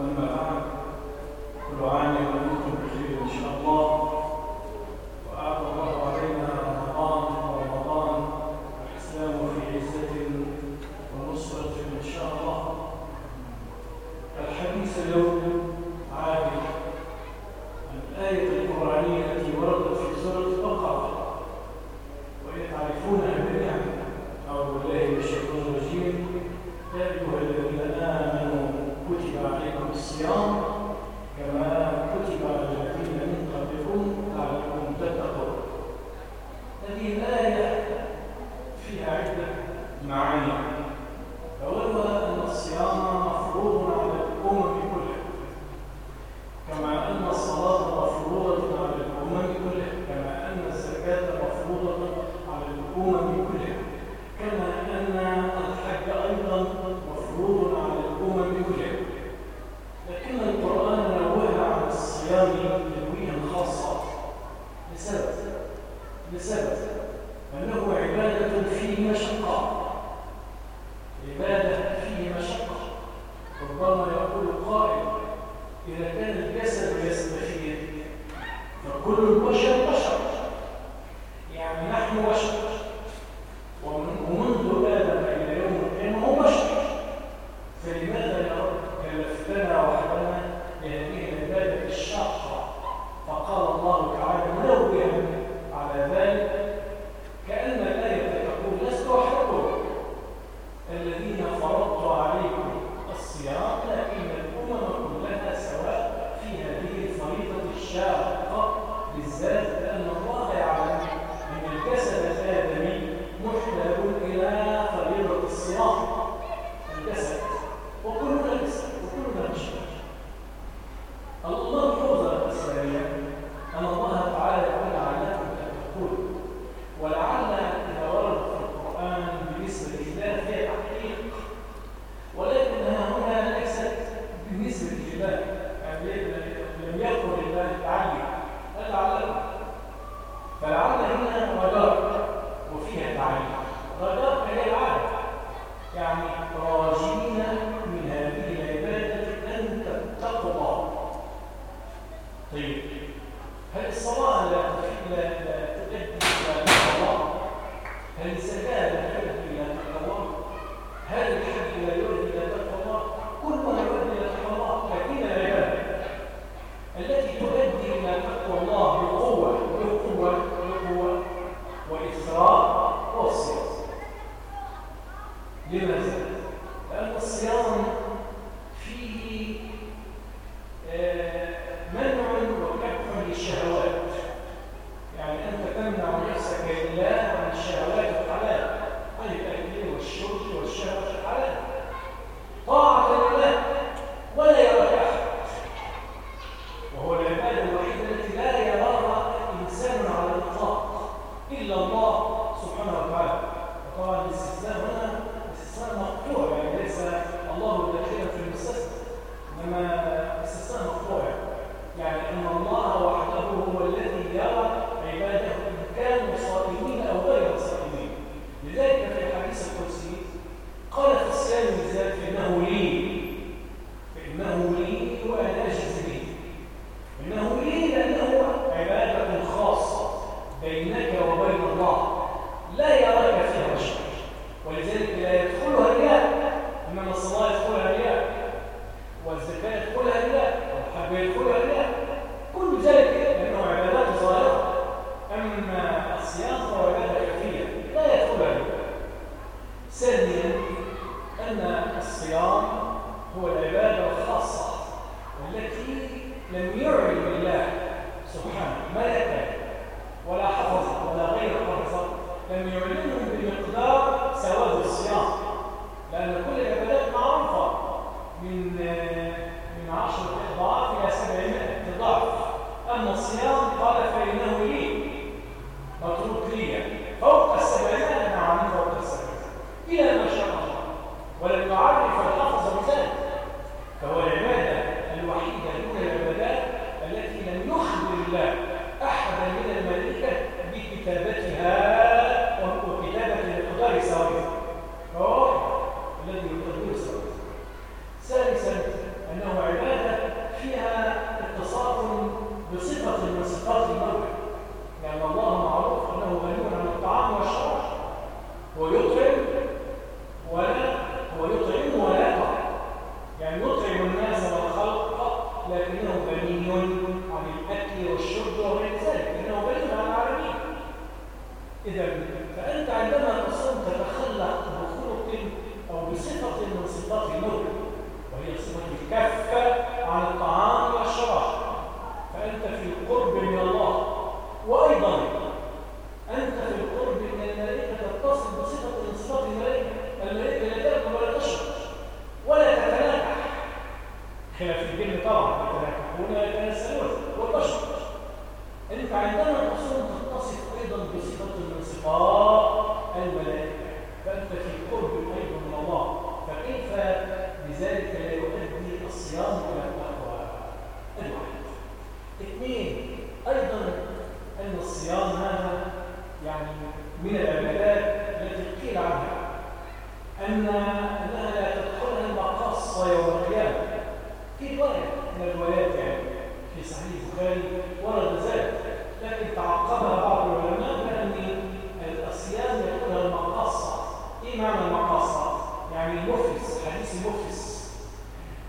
one by معين أن الصيام مفروض على الأمم كلها. كما أن الصلاة مفروضة على الأمم كلها. كما أن الزكاة مفروضة على الأمم كلها. كما أن الحج أيضا مفروض على الأمم كلها. لكن القرآن نوه عن الصيام خاصة لسبب. لسبب. أنه عبادة فيه مشقة. можешь Allah قال الاستثناء هنا استثناء مقطوع يعني ليس الله داخلا في المستثنى إنما استثناء مقطوع. يعني أن الله وحده هو الذي يرى عباده إن كانوا صائمين أو غير صائمين لذلك في الحديث القدسي قال في السالم ذات انه وصفات الملك لأن الله معروف أنه غني عن الطعام والشراب. ويطعم ولا هو يطعم ولا يطعم. يعني يطعم الناس والخلق لكنه غني عن الأكل والشرب وغير ذلك لأنه غني عن العالمين. إذا فأنت عندما في كافرين طبعا يتلاحقون يتناسلون والبشر. انت عندما الاصول تتصف أيضا بصفة من صفات الملائكة فأنت في قرب أيضا من الله فكيف بذلك لا يؤدي الصيام إلى التقوى؟ الواحد. اثنين أيضا أن الصيام هذا يعني من العبادات التي قيل عنها أن أنها لا تدخلها المقاصة يوم القيامة. في رواية من الروايات يعني في صحيح البخاري ورد ذلك لكن تعقبها بعض العلماء بأن الصيام يدخلها المقاصة. إيه معنى المقاصة؟ يعني المفلس حديث المفلس.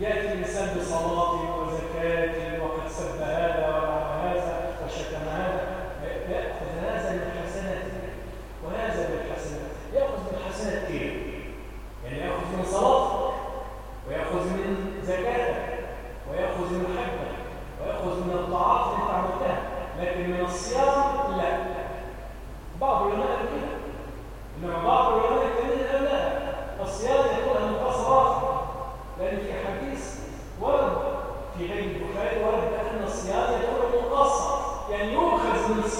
يأتي الإنسان بصلاة وزكاة وقد سب هذا ولعن هذا وشتم هذا. يأخذ هذا من حسناته. وهذا بالحسنات يأخذ من حسنات إيه؟ يعني يأخذ من صلاتك ويأخذ من زكاتك ويأخذ من حجك ويأخذ من الطاعات اللي انت عملتها لكن من الصيام لا بعض العلماء كده انما بعض العلماء التانيين قال لا الصيام يكون مقتصر لأن في حديث ورد في غير البخاري ورد ان الصيام يكون مقصر يعني يؤخذ من الصيام أيضا لكنه راي من اراء العلماء طيب هذه العباده لا تعلمها الحافظ الحافظ تعلم العبادات لا تعلم بامر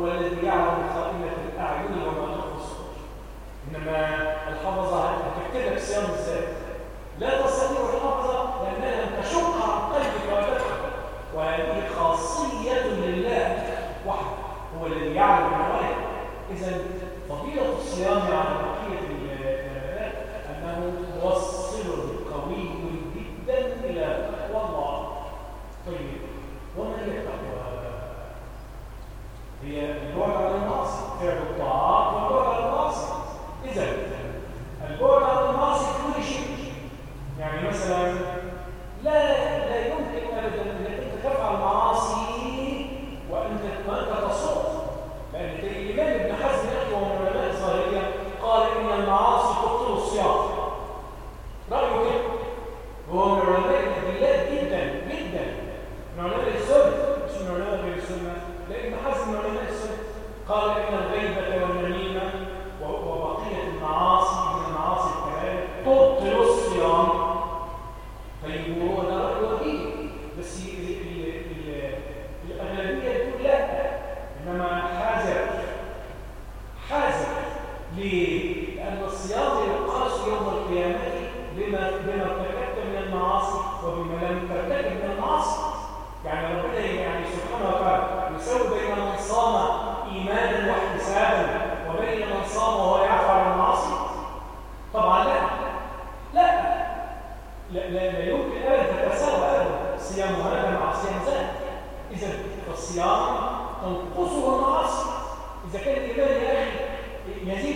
هو الذي يعلم خائنه الأعين وما تخفي الصدور إنما الحفظة هتكتب لك صيام إزاي لا تستطيع الحفظة لأنها لم تشق toda a nossa fé do Pai.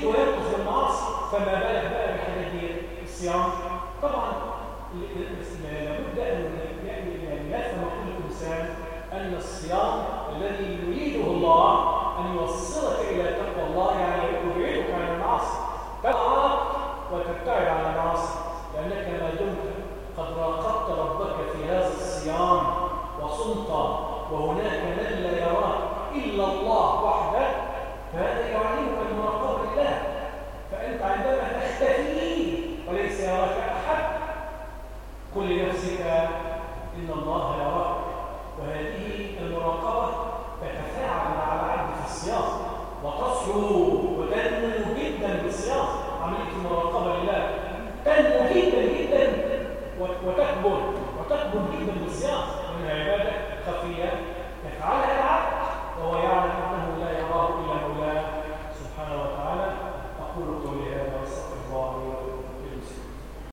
وينقص بالمعاصي فما بالك بقى بالحاجات دي الصيام؟ طبعا لابد أن يعني يفهم كل انسان أن الصيام الذي يريده الله أن يوصلك إلى تقوى الله يعني يبعدك عن المعاصي تطاعات وتبتعد عن المعاصي لأنك ما دمت قد راقبت ربك في هذا الصيام وصمت وهناك من لا يراك إلا الله. ان الله يراك. وهذه المراقبة تتفاعل مع العبد في الصيام وتصحو وتنمو جدا بالصيام عملية المراقبة لله تنمو جدا جدا وتكبر وتكبر جدا بالصيام من عبادة خفية يفعلها العبد وهو يعلم أنه لا يراه إلا مولاه سبحانه وتعالى أقول قولي هذا واستغفر الله لي ولكم.